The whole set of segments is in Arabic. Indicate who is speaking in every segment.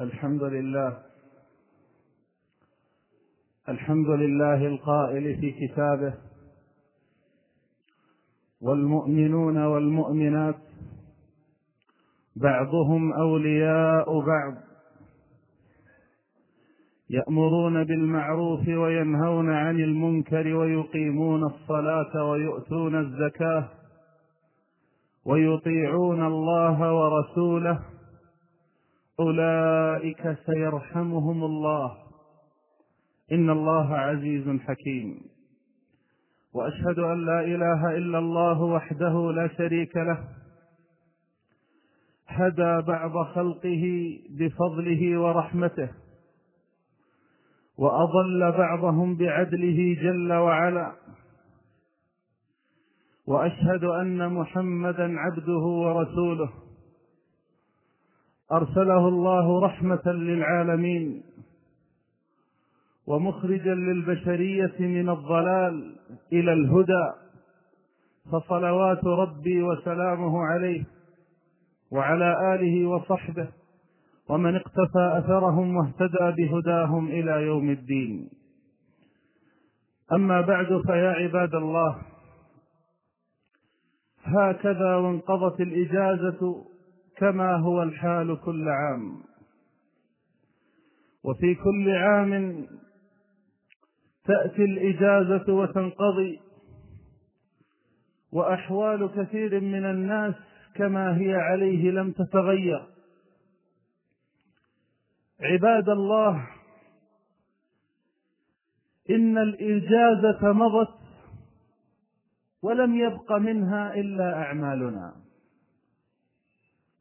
Speaker 1: الحمد لله. الحمد لله القائل في كتابه. والمؤمنون والمؤمنات بعضهم أولياء بعض. يأمرون بالمعروف وينهون عن المنكر ويقيمون الصلاة ويؤتون الزكاة ويطيعون الله ورسوله. أولئك سيرحمهم الله. إن الله عزيز حكيم. وأشهد أن لا إله إلا الله وحده لا شريك له. هدى بعض خلقه بفضله ورحمته. وأضل بعضهم بعدله جل وعلا. وأشهد أن محمدا عبده ورسوله. أرسله الله رحمة للعالمين ومخرجا للبشرية من الضلال إلى الهدى فصلوات ربي وسلامه عليه وعلى آله وصحبه ومن اقتفى أثرهم واهتدى بهداهم إلى يوم الدين. أما بعد فيا عباد الله هكذا وانقضت الإجازة كما هو الحال كل عام. وفي كل عام تأتي الإجازة وتنقضي وأحوال كثير من الناس كما هي عليه لم تتغير. عباد الله إن الإجازة مضت ولم يبق منها إلا أعمالنا.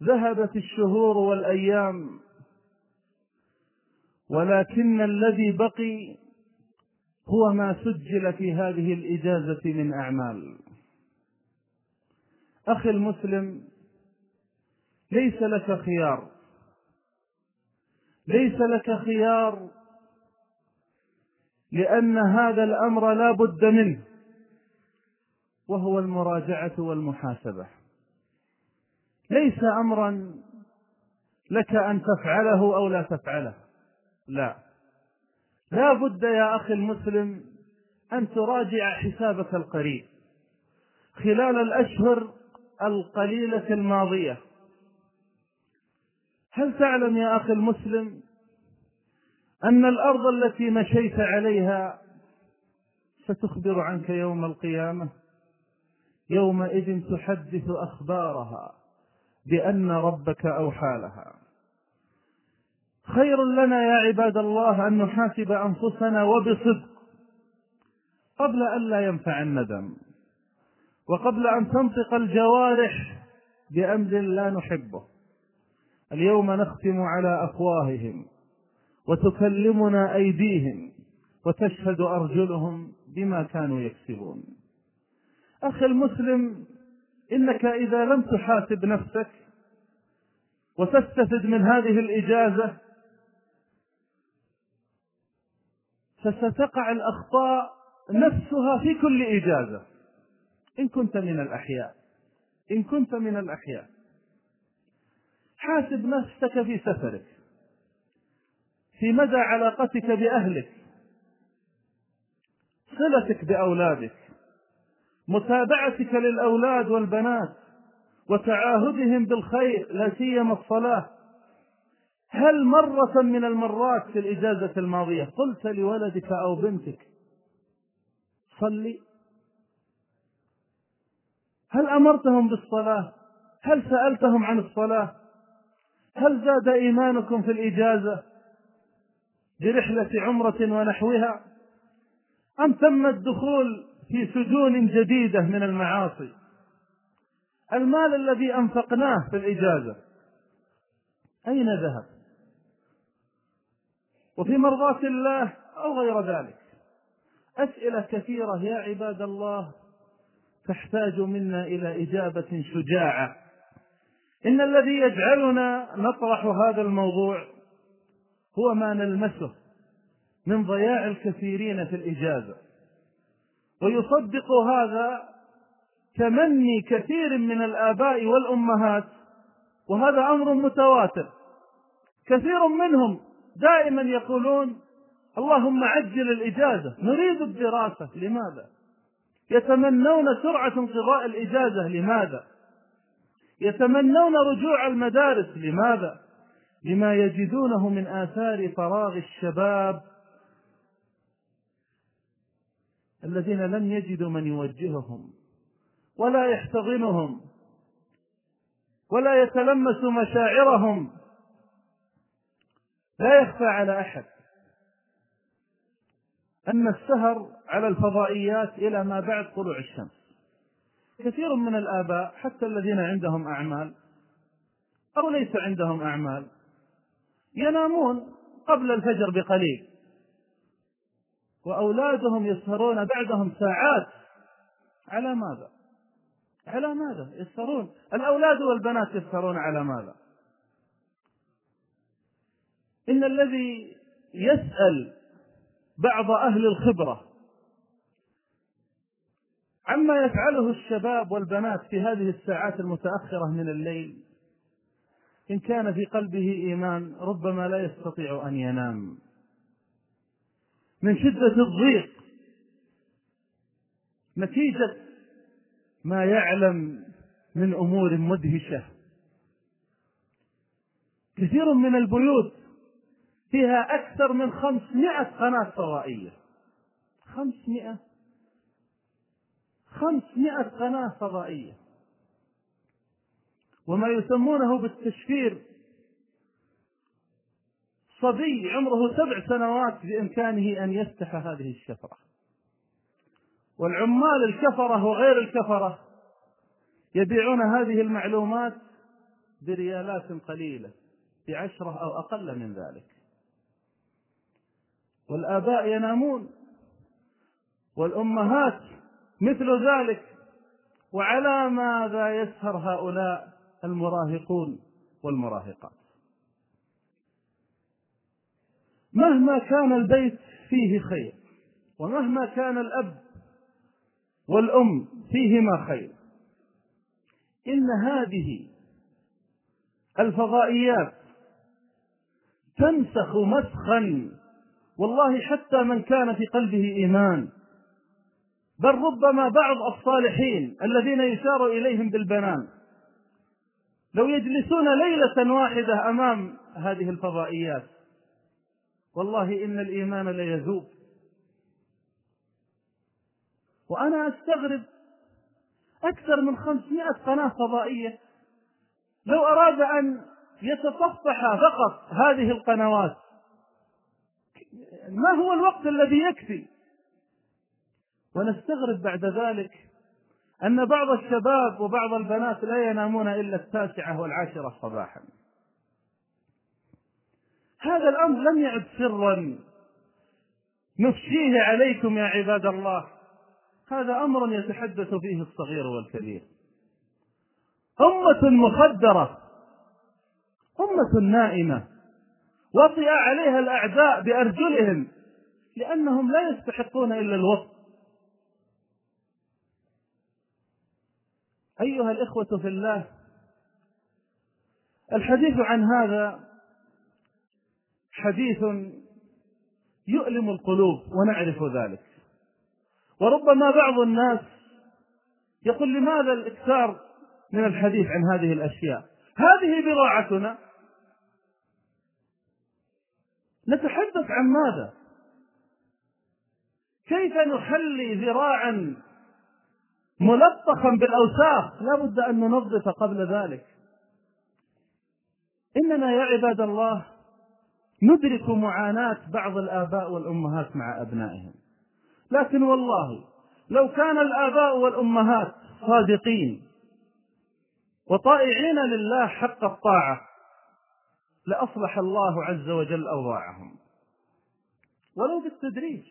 Speaker 1: ذهبت الشهور والأيام ولكن الذي بقي هو ما سجل في هذه الإجازة من أعمال. أخي المسلم ليس لك خيار. ليس لك خيار لأن هذا الأمر لا بد منه وهو المراجعة والمحاسبة. ليس امرا لك أن تفعله أو لا تفعله. لا. لا بد يا أخي المسلم أن تراجع حسابك القريب خلال الأشهر القليلة الماضية. هل تعلم يا أخي المسلم أن الأرض التي مشيت عليها ستخبر عنك يوم القيامة؟ يومئذ تحدث أخبارها. بأن ربك أوحى لها. خير لنا يا عباد الله أن نحاسب أنفسنا وبصدق قبل أن لا ينفع الندم وقبل أن تنطق الجوارح بأمر لا نحبه. اليوم نختم على أفواههم وتكلمنا أيديهم وتشهد أرجلهم بما كانوا يكسبون. أخي المسلم إنك إذا لم تحاسب نفسك وتستفد من هذه الإجازة فستقع الأخطاء نفسها في كل إجازة. إن كنت من الأحياء إن كنت من الأحياء. حاسب نفسك في سفرك في مدى علاقتك بأهلك صلتك بأولادك متابعتك للأولاد والبنات وتعاهدهم بالخير لا سيما الصلاة. هل مرة من المرات في الإجازة الماضية قلت لولدك أو بنتك صلي هل أمرتهم بالصلاة؟ هل سألتهم عن الصلاة؟ هل زاد إيمانكم في الإجازة برحلة عمرة ونحوها؟ أم تم الدخول في سجون جديدة من المعاصي. المال الذي أنفقناه في الإجازة. أين ذهب؟ وفي مرضاة الله أو غير ذلك. أسئلة كثيرة يا عباد الله تحتاج منا إلى إجابة شجاعة. إن الذي يجعلنا نطرح هذا الموضوع هو ما نلمسه من ضياع الكثيرين في الإجازة. ويصدق هذا تمني كثير من الآباء والأمهات وهذا أمر متواتر. كثير منهم دائما يقولون اللهم عجل الإجازة. نريد الدراسة. لماذا؟ يتمنون سرعة انقضاء الإجازة. لماذا؟ يتمنون رجوع المدارس. لماذا؟ لما يجدونه من آثار فراغ الشباب الذين لم يجدوا من يوجههم ولا يحتضنهم ولا يتلمس مشاعرهم. لا يخفى على أحد أن السهر على الفضائيات إلى ما بعد طلوع الشمس. كثير من الآباء حتى الذين عندهم أعمال أو ليس عندهم أعمال ينامون قبل الفجر بقليل. وأولادهم يسهرون بعدهم ساعات. على ماذا؟ على ماذا يسهرون؟ الأولاد والبنات يسهرون على ماذا؟ إن الذي يسأل بعض أهل الخبرة عما يفعله الشباب والبنات في هذه الساعات المتأخرة من الليل إن كان في قلبه إيمان ربما لا يستطيع أن ينام. من شدة الضيق. نتيجة ما يعلم من أمور مدهشة. كثير من البيوت فيها أكثر من خمسمائة قناة فضائية. خمسمائة؟ خمسمائة قناة فضائية. وما يسمونه بالتشفير صبي عمره سبع سنوات بإمكانه أن يفتح هذه الشفرة. والعمال الكفرة وغير الكفرة يبيعون هذه المعلومات بريالات قليلة بعشرة أو أقل من ذلك. والآباء ينامون والأمهات مثل ذلك وعلى ماذا يسهر هؤلاء المراهقون والمراهقات؟ مهما كان البيت فيه خير ومهما كان الأب والأم فيهما خير. إن هذه الفضائيات تنسخ مسخا والله حتى من كان في قلبه إيمان بل ربما بعض الصالحين الذين يشار إليهم بالبنان لو يجلسون ليلة واحدة أمام هذه الفضائيات والله إن الإيمان ليذوب. وأنا أستغرب أكثر من خمسمائة قناة فضائية. لو أراد أن يتصفح فقط هذه القنوات ما هو الوقت الذي يكفي؟ ونستغرب بعد ذلك أن بعض الشباب وبعض البنات لا ينامون إلا التاسعة والعاشرة صباحا. هذا الأمر لم يعد سرا. نفشيه عليكم يا عباد الله. هذا أمر يتحدث فيه الصغير والكبير. أمة مخدرة. أمة نائمة. وطئ عليها الأعداء بأرجلهم. لأنهم لا يستحقون إلا الوقت أيها الإخوة في الله الحديث عن هذا حديث يؤلم القلوب ونعرف ذلك. وربما بعض الناس يقول لماذا الإكثار من الحديث عن هذه الأشياء؟ هذه بضاعتنا نتحدث عن ماذا؟ كيف نخلي ذراعا ملطخا بالأوساخ؟ لا بد أن ننظف قبل ذلك. إننا يا عباد الله ندرك معاناة بعض الآباء والأمهات مع أبنائهم. لكن والله لو كان الآباء والأمهات صادقين وطائعين لله حق الطاعة لأصلح الله عز وجل أوضاعهم. ولو بالتدريج.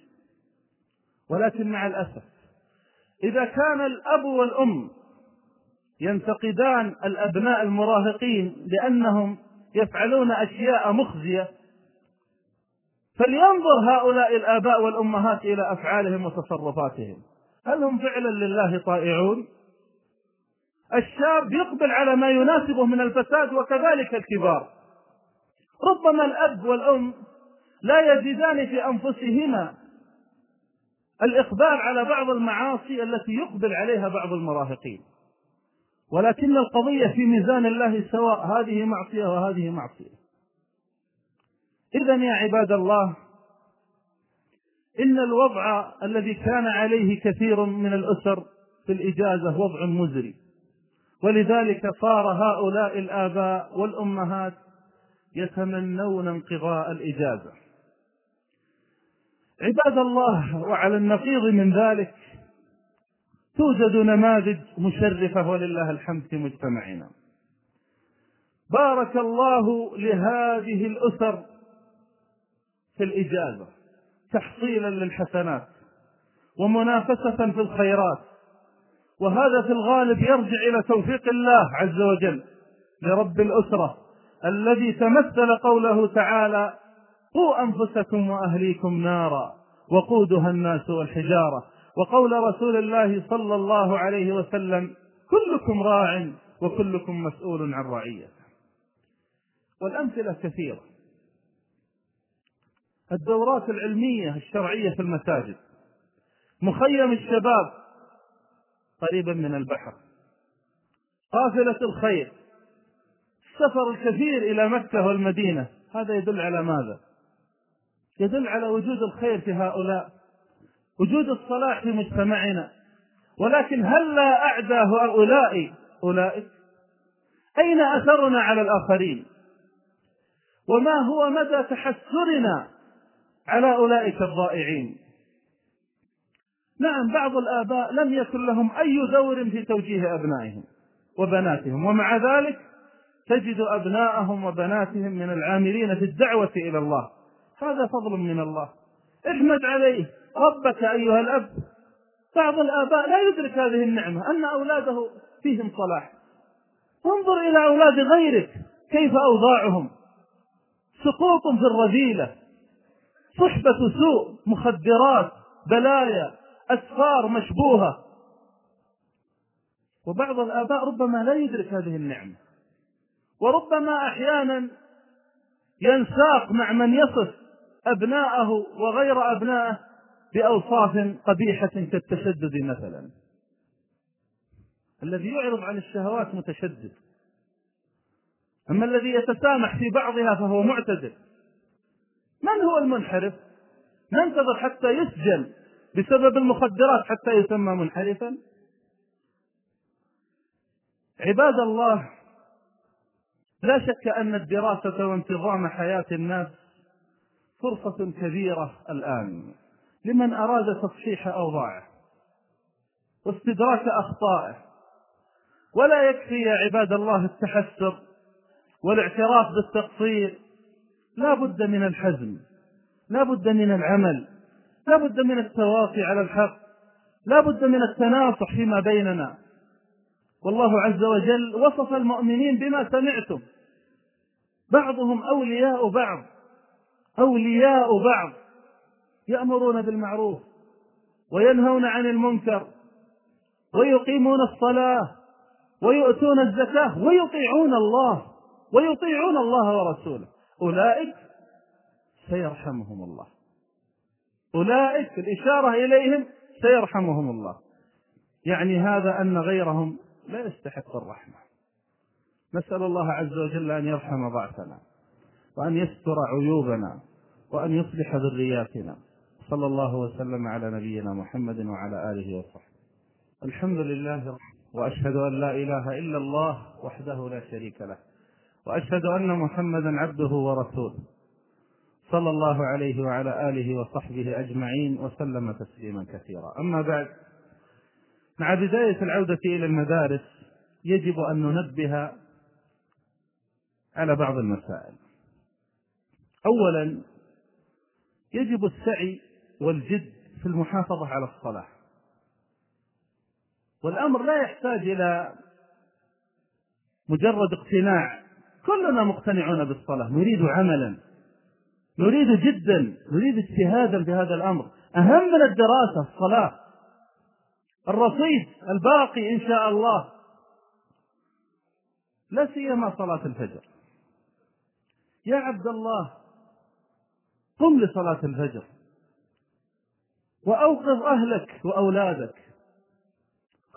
Speaker 1: ولكن مع الأسف إذا كان الأب والأم ينتقدان الأبناء المراهقين لأنهم يفعلون أشياء مخزية فلينظر هؤلاء الآباء والأمهات إلى أفعالهم وتصرفاتهم. هل هم فعلا لله طائعون؟ الشاب يقبل على ما يناسبه من الفساد وكذلك الكبار. ربما الأب والأم لا يجدان في أنفسهما الإقبال على بعض المعاصي التي يقبل عليها بعض المراهقين. ولكن القضية في ميزان الله سواء هذه معصية وهذه معصية. إذا يا عباد الله إن الوضع الذي كان عليه كثير من الأسر في الإجازة وضع مزري. ولذلك صار هؤلاء الآباء والأمهات يتمنون انقضاء الإجازة. عباد الله وعلى النقيض من ذلك توجد نماذج مشرفة ولله الحمد في مجتمعنا. بارك الله لهذه الأسر في تحصيلا للحسنات ومنافسة في الخيرات وهذا في الغالب يرجع إلى توفيق الله عز وجل لرب الأسرة الذي تمثل قوله تعالى قوا أنفسكم وأهليكم نارا وقودها الناس والحجارة وقول رسول الله صلى الله عليه وسلم كلكم راع وكلكم مسؤول عن رعيته والأمثلة كثيرة. الدورات العلمية الشرعية في المساجد. مخيم الشباب قريبا من البحر. قافلة الخير. السفر الكثير إلى مكة والمدينة. هذا يدل على ماذا؟ يدل على وجود الخير في هؤلاء. وجود الصلاح في مجتمعنا. ولكن هل لا أعدى هؤلاء أولئك؟ أين أثرنا على الآخرين؟ وما هو مدى تحسرنا على أولئك الضائعين. نعم بعض الآباء لم يكن لهم أي دور في توجيه أبنائهم وبناتهم ومع ذلك تجد أبناءهم وبناتهم من العاملين في الدعوة إلى الله. هذا فضل من الله. احمد عليه ربك أيها الأب. بعض الآباء لا يدرك هذه النعمة أن أولاده فيهم صلاح. انظر إلى أولاد غيرك كيف أوضاعهم. سقوط في الرذيلة. صحبة سوء مخدرات بلايا أسفار مشبوهة. وبعض الآباء ربما لا يدرك هذه النعمة. وربما أحيانا ينساق مع من يصف أبناءه وغير أبنائه بأوصاف قبيحة كالتشدد مثلا. الذي يعرض عن الشهوات متشدد. أما الذي يتسامح في بعضها فهو معتدل. من هو المنحرف؟ ننتظر حتى يسجن بسبب المخدرات حتى يسمى منحرفا. عباد الله لا شك أن الدراسة وانتظام حياة الناس فرصة كبيرة الآن لمن أراد تصحيح أوضاعه واستدراك أخطائه. ولا يكفي يا عباد الله التحسر والاعتراف بالتقصير لا بد من الحزم لا بد من العمل لا بد من التواصي على الحق لا بد من التناصح فيما بيننا. والله عز وجل وصف المؤمنين بما سمعتم. بعضهم أولياء بعض أولياء بعض يأمرون بالمعروف وينهون عن المنكر ويقيمون الصلاة ويؤتون الزكاة ويطيعون الله ويطيعون الله ورسوله. أولئك سيرحمهم الله. أولئك الإشارة إليهم سيرحمهم الله. يعني هذا أن غيرهم لا يستحق الرحمة. نسأل الله عز وجل أن يرحم ضعفنا وأن يستر عيوبنا وأن يصلح ذرياتنا. صلى الله وسلم على نبينا محمد وعلى آله وصحبه. الحمد لله وأشهد أن لا إله إلا الله وحده لا شريك له. وأشهد أن محمدا عبده ورسوله. صلى الله عليه وعلى آله وصحبه أجمعين وسلم تسليما كثيرا. أما بعد مع بداية العودة إلى المدارس يجب أن ننبه على بعض المسائل. اولا يجب السعي والجد في المحافظة على الصلاة. والأمر لا يحتاج إلى مجرد اقتناع كلنا مقتنعون بالصلاة. نريد عملا. نريد جدا. نريد اجتهادا في هذا الأمر. أهم من الدراسة الصلاة. الرصيد الباقي إن شاء الله. لا سيما صلاة الفجر. يا عبد الله قم لصلاة الفجر. وأوقظ أهلك وأولادك.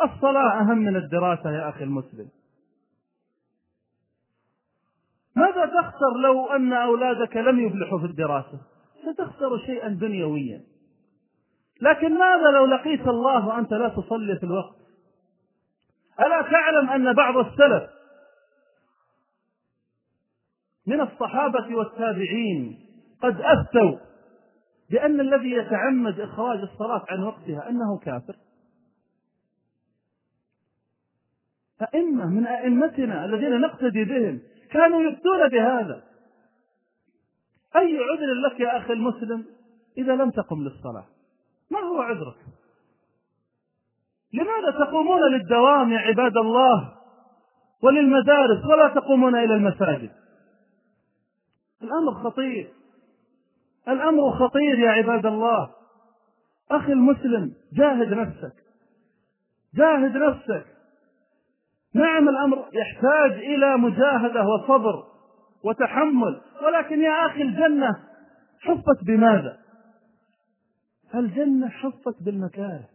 Speaker 1: الصلاة أهم من الدراسة يا أخي المسلم. ماذا تخسر لو أن أولادك لم يفلحوا في الدراسة؟ ستخسر شيئا دنيويا. لكن ماذا لو لقيت الله وأنت لا تصلي في الوقت؟ ألا تعلم أن بعض السلف من الصحابة والتابعين قد أفتوا بأن الذي يتعمد إخراج الصلاة عن وقتها أنه كافر؟ أئمة من أئمتنا الذين نقتدي بهم كانوا يفتون بهذا. أي عذر لك يا أخي المسلم إذا لم تقم للصلاة؟ ما هو عذرك؟ لماذا تقومون للدوام يا عباد الله وللمدارس ولا تقومون إلى المساجد؟ الأمر خطير. الأمر خطير يا عباد الله. أخي المسلم جاهد نفسك. جاهد نفسك. نعم الأمر يحتاج إلى مجاهدة وصبر وتحمل. ولكن يا أخي الجنة حفت بماذا؟ الجنة حفت بالمكاره.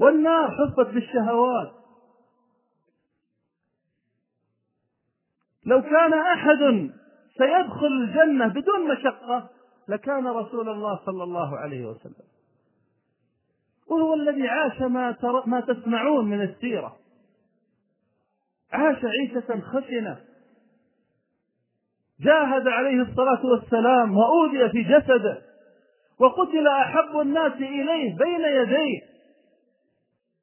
Speaker 1: والنار حفت بالشهوات. لو كان أحد سيدخل الجنة بدون مشقة لكان رسول الله صلى الله عليه وسلم. وهو الذي عاش ما. ما تسمعون من السيرة. عاش عيشة خشنة جاهد عليه الصلاة والسلام وأوذي في جسده وقتل أحب الناس إليه بين يديه.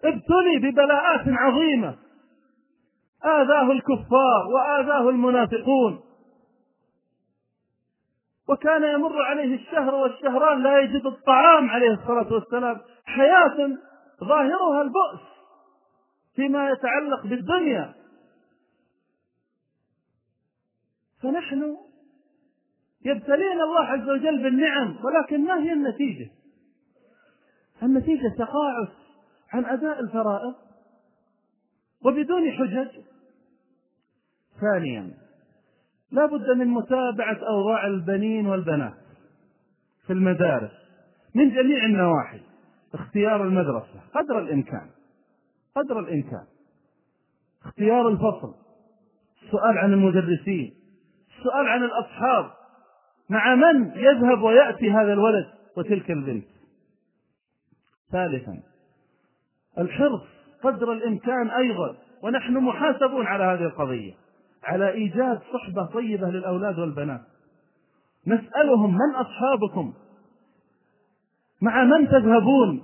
Speaker 1: ابتلي ببلاءات عظيمة. آذاه الكفار وآذاه المنافقون. وكان يمر عليه الشهر والشهران لا يجد الطعام عليه الصلاة والسلام. حياة ظاهرها البؤس فيما يتعلق بالدنيا. فنحن يبتلينا الله عز وجل بالنعم ولكن ما هي النتيجة؟ النتيجة تقاعس عن أداء الفرائض وبدون حجج. ثانيا لا بد من متابعة أوضاع البنين والبنات في المدارس من جميع النواحي. اختيار المدرسة قدر الإمكان قدر الإمكان. اختيار الفصل السؤال عن المدرسين السؤال عن الأصحاب مع من يذهب ويأتي هذا الولد وتلك البنت؟ ثالثا الحرص قدر الإمكان أيضا ونحن محاسبون على هذه القضية على إيجاد صحبة طيبة للأولاد والبنات. نسألهم من أصحابكم؟ مع من تذهبون؟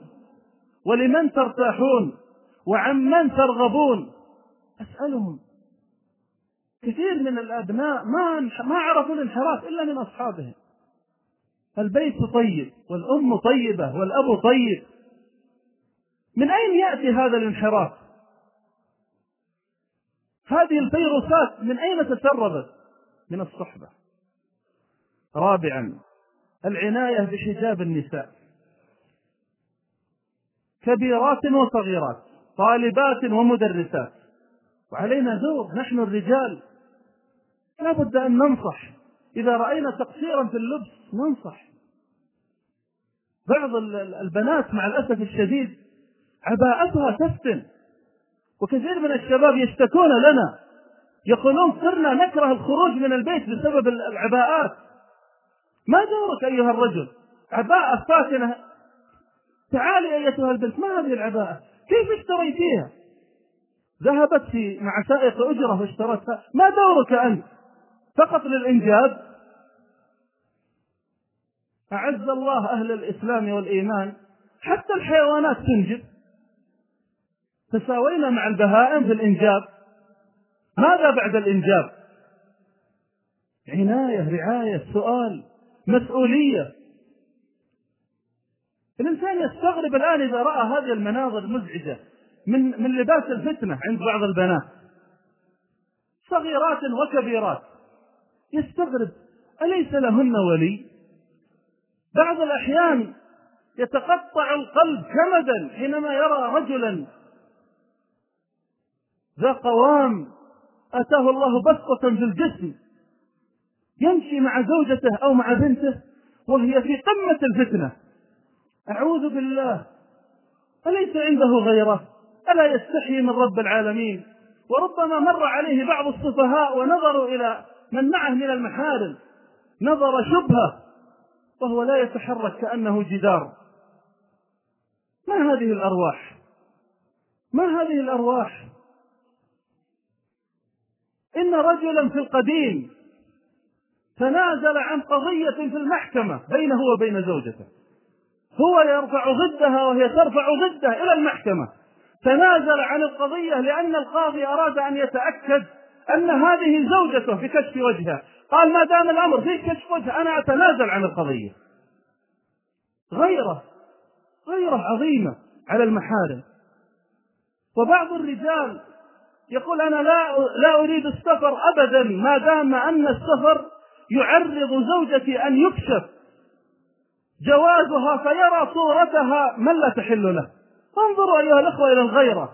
Speaker 1: ولمن ترتاحون؟ وعن من ترغبون؟ أسألهم كثير من الأبناء ما ما عرفوا الانحراف إلا من أصحابهم. البيت طيب والأم طيبة والأب طيب. من أين يأتي هذا الانحراف؟ هذه الفيروسات من أين تسربت؟ من الصحبة. رابعا العناية بحجاب النساء. كبيرات وصغيرات طالبات ومدرسات. وعلينا دور نحن الرجال. لا بد أن ننصح. إذا رأينا تقصيرا في اللبس ننصح. بعض البنات مع الأسف الشديد عباءتها تفتن. وكثير من الشباب يشتكون لنا. يقولون صرنا نكره الخروج من البيت بسبب العباءات. ما دورك أيها الرجل؟ عباءة فاتنة. تعالي أيتها البنت ما هذه العباءة؟ كيف اشتريتيها؟ ذهبت مع سائق أجرة واشترتها. ما دورك أنت؟ فقط للإنجاب أعز الله أهل الإسلام والإيمان حتى الحيوانات تنجب تساوينا مع البهائم في الإنجاب. ماذا بعد الإنجاب؟ عناية رعاية سؤال مسؤولية. الإنسان يستغرب الآن إذا رأى هذه المناظر المزعجة من من لباس الفتنة عند بعض البنات. صغيرات وكبيرات. يستغرب أليس لهن ولي؟ بعض الأحيان يتقطع القلب كمدا حينما يرى رجلا. ذا قوام أتاه الله بسطة في الجسم يمشي مع زوجته أو مع بنته وهي في قمة الفتنة. أعوذ بالله أليس عنده غيره؟ ألا يستحي من رب العالمين؟ وربما مر عليه بعض السفهاء ونظروا إلى من معه من المحارم نظر شبهة وهو لا يتحرك كأنه جدار. ما هذه الأرواح؟ ما هذه الأرواح؟ إن رجلا في القديم تنازل عن قضية في المحكمة بينه وبين زوجته. هو يرفع ضدها وهي ترفع ضده إلى المحكمة. تنازل عن القضية لأن القاضي أراد أن يتأكد أن هذه زوجته في كشف وجهها. قال ما دام الأمر في كشف وجه أنا أتنازل عن القضية. غيرة غيرة عظيمة على المحارم. وبعض الرجال يقول أنا لا لا أريد السفر أبدا ما دام أن السفر يعرض زوجتي أن يكشف جوازها فيرى صورتها من لا تحل له. انظروا أيها الأخوة إلى الغيرة.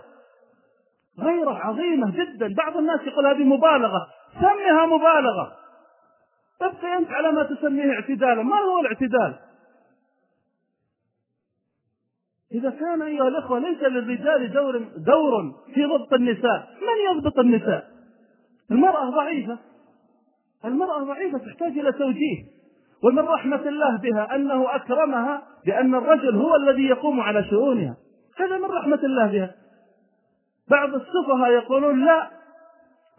Speaker 1: غيرة عظيمة جدا. بعض الناس يقول هذه مبالغة. سميها مبالغة. ابقي أنت على ما تسميه اعتدالا ما هو الاعتدال؟ إذا كان أيها الأخوة ليس للرجال دور دور في ضبط النساء. من يضبط النساء؟ المرأة ضعيفة. المرأة ضعيفة تحتاج إلى توجيه. ومن رحمة الله بها أنه أكرمها بأن الرجل هو الذي يقوم على شؤونها. هذا من رحمة الله بها. بعض السفهاء يقولون لا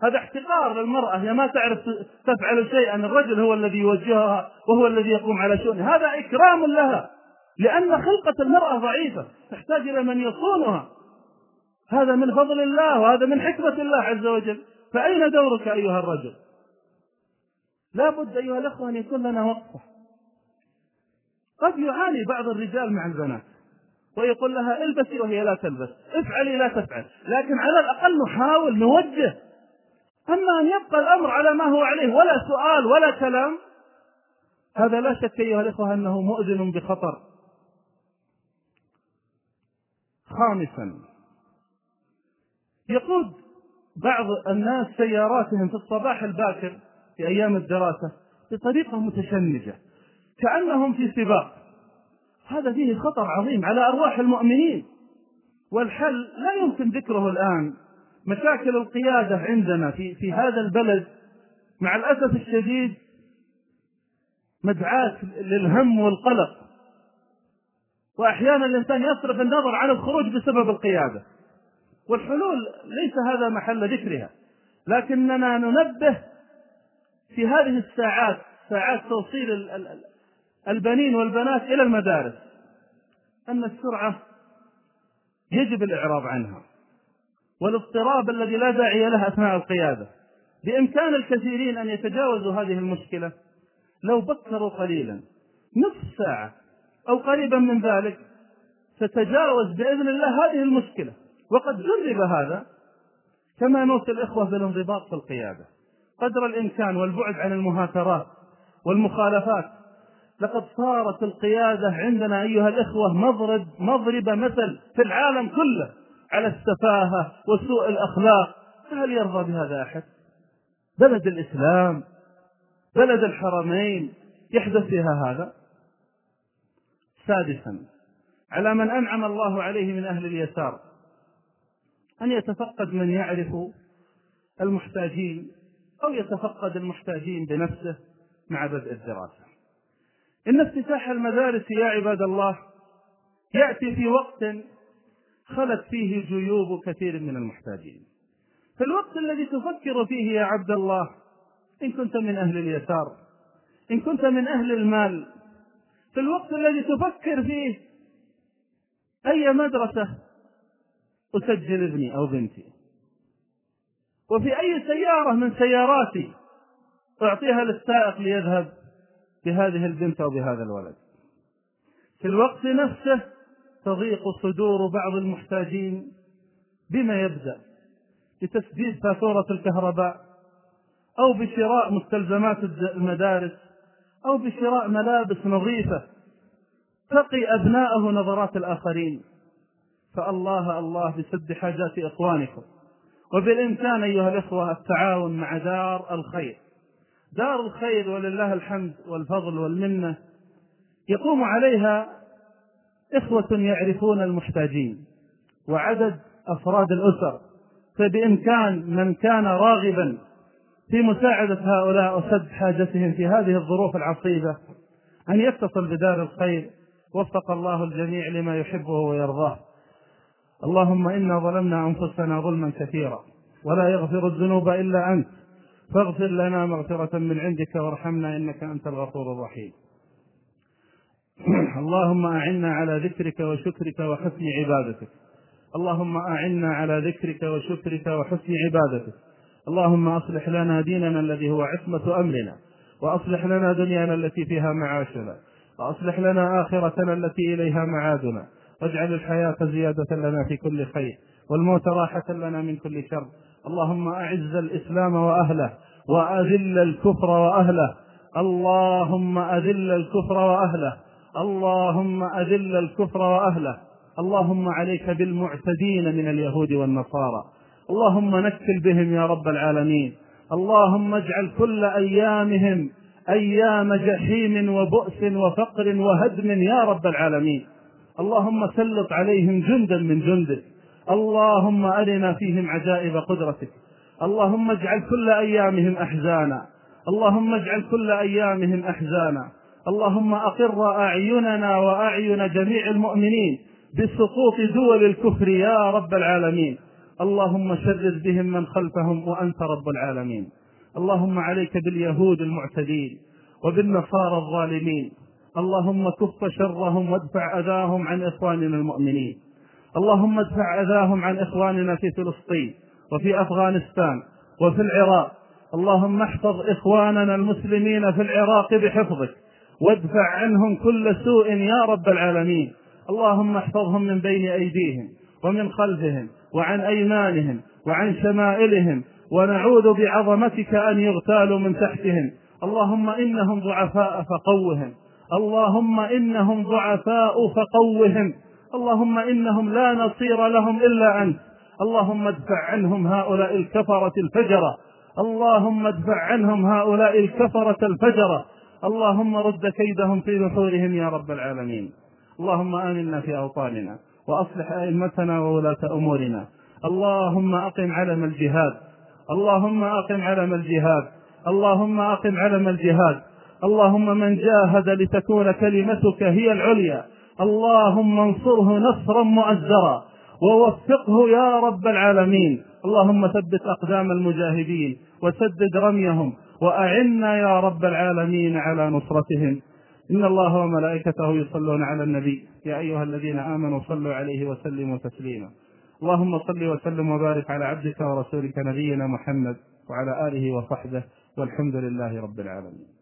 Speaker 1: هذا احتقار للمرأة هي ما تعرف تفعل شيئا الرجل هو الذي يوجهها وهو الذي يقوم على شؤونها. هذا إكرام لها لأن خلقة المرأة ضعيفة تحتاج إلى من يصونها. هذا من فضل الله وهذا من حكمة الله عز وجل. فأين دورك أيها الرجل؟ لا بد أيها الأخوة أن يكون لنا وقفة. قد يعاني بعض الرجال مع البنات. ويقول لها البسي وهي لا تلبس. افعلي لا تفعل. لكن على الأقل نحاول نوجه. أما أن يبقى الأمر على ما هو عليه ولا سؤال ولا كلام هذا لا شك أيها الإخوة أنه مؤذن بخطر. خامسا يقود بعض الناس سياراتهم في الصباح الباكر في أيام الدراسة بطريقة متشنجة كأنهم في سباق. هذا فيه خطر عظيم على أرواح المؤمنين. والحل لا يمكن ذكره الآن. مشاكل القيادة عندنا في في هذا البلد مع الأسف الشديد مدعاة للهم والقلق. وأحيانا الإنسان يصرف النظر عن الخروج بسبب القيادة. والحلول ليس هذا محل ذكرها. لكننا ننبه في هذه الساعات ساعات توصيل البنين والبنات إلى المدارس. أن السرعة يجب الإعراض عنها. والاضطراب الذي لا داعي له أثناء القيادة. بإمكان الكثيرين أن يتجاوزوا هذه المشكلة لو بكروا قليلا نصف ساعة أو قريبا من ذلك ستجاوز بإذن الله هذه المشكلة. وقد جرب هذا كما نوصي الإخوة بالانضباط في القيادة. قدر الإمكان والبعد عن المهاترات والمخالفات لقد صارت القيادة عندنا أيها الإخوة مضرب مضرب مثل في العالم كله على السفاهة وسوء الأخلاق. فهل يرضى بهذا أحد؟ بلد الإسلام بلد الحرمين يحدث فيها هذا. سادسا على من أنعم الله عليه من أهل اليسار. أن يتفقد من يعرف المحتاجين أو يتفقد المحتاجين بنفسه مع بدء الدراسة. إن افتتاح المدارس يا عباد الله يأتي في وقت خلت فيه جيوب كثير من المحتاجين. في الوقت الذي تفكر فيه يا عبد الله إن كنت من أهل اليسار إن كنت من أهل المال في الوقت الذي تفكر فيه أي مدرسة أسجل ابني أو بنتي؟ وفي أي سيارة من سياراتي أعطيها للسائق ليذهب؟ بهذه البنت أو بهذا الولد. في الوقت نفسه تضيق صدور بعض المحتاجين بما يبدأ بتسديد فاتورة الكهرباء أو بشراء مستلزمات المدارس أو بشراء ملابس نظيفة تقي أبناءه نظرات الآخرين. فالله الله بسد حاجات إخوانكم. وبالإمكان أيها الإخوة التعاون مع دار الخير. دار الخير ولله الحمد والفضل والمنة. يقوم عليها إخوة يعرفون المحتاجين وعدد أفراد الأسر. فبإمكان من كان راغبا في مساعدة هؤلاء وسد حاجتهم في هذه الظروف العصيبة أن يتصل بدار الخير وفق الله الجميع لما يحبه ويرضاه. اللهم إنا ظلمنا أنفسنا ظلما كثيرا ولا يغفر الذنوب إلا أنت. فاغفر لنا مغفرة من عندك وارحمنا إنك أنت الغفور الرحيم. اللهم أعنا على ذكرك وشكرك وحسن عبادتك. اللهم أعنا على ذكرك وشكرك وحسن عبادتك. اللهم أصلح لنا ديننا الذي هو عصمة أمرنا. وأصلح لنا دنيانا التي فيها معاشنا. وأصلح لنا آخرتنا التي إليها معادنا. واجعل الحياة زيادة لنا في كل خير. والموت راحة لنا من كل شر. اللهم أعز الإسلام وأهله. وأذل الكفر وأهله. اللهم أذل الكفر وأهله. اللهم أذل الكفر وأهله. اللهم عليك بالمعتدين من اليهود والنصارى. اللهم نكل بهم يا رب العالمين. اللهم اجعل كل أيامهم أيام جحيم وبؤس وفقر وهدم يا رب العالمين. اللهم سلط عليهم جندا من جندك اللهم أرنا فيهم عجائب قدرتك. اللهم اجعل كل أيامهم أحزانا. اللهم اجعل كل أيامهم أحزانا. اللهم أقر أعيننا وأعين جميع المؤمنين بسقوط دول الكفر يا رب العالمين. اللهم شرد بهم من خلفهم وأنت رب العالمين. اللهم عليك باليهود المعتدين وبالنصارى الظالمين. اللهم كف شرهم وادفع أذاهم عن إخواننا المؤمنين. اللهم ادفع أذاهم عن إخواننا في فلسطين. وفي أفغانستان وفي العراق. اللهم احفظ إخواننا المسلمين في العراق بحفظك. وادفع عنهم كل سوء يا رب العالمين. اللهم احفظهم من بين أيديهم ومن خلفهم وعن أيمانهم وعن شمائلهم. ونعوذ بعظمتك أن يغتالوا من تحتهم. اللهم إنهم ضعفاء فقوهم. اللهم إنهم ضعفاء فقوهم. اللهم إنهم لا نصير لهم إلا أنت. اللهم ادفع عنهم هؤلاء الكفرة الفجرة. اللهم ادفع عنهم هؤلاء الكفرة الفجرة. اللهم رد كيدهم في نحورهم يا رب العالمين. اللهم آمنا في أوطاننا وأصلح أئمتنا وولاة أمورنا. اللهم أقم علم الجهاد. اللهم أقم علم الجهاد. اللهم أقم علم الجهاد. اللهم من جاهد لتكون كلمتك هي العليا. اللهم انصره نصرا مؤزرا. ووفقه يا رب العالمين. اللهم ثبت أقدام المجاهدين وسدد رميهم وأعنا يا رب العالمين على نصرتهم. إن الله وملائكته يصلون على النبي. يا أيها الذين آمنوا صلوا عليه وسلموا تسليما. اللهم صل وسلم وبارك على عبدك ورسولك نبينا محمد وعلى آله وصحبه. والحمد لله رب العالمين.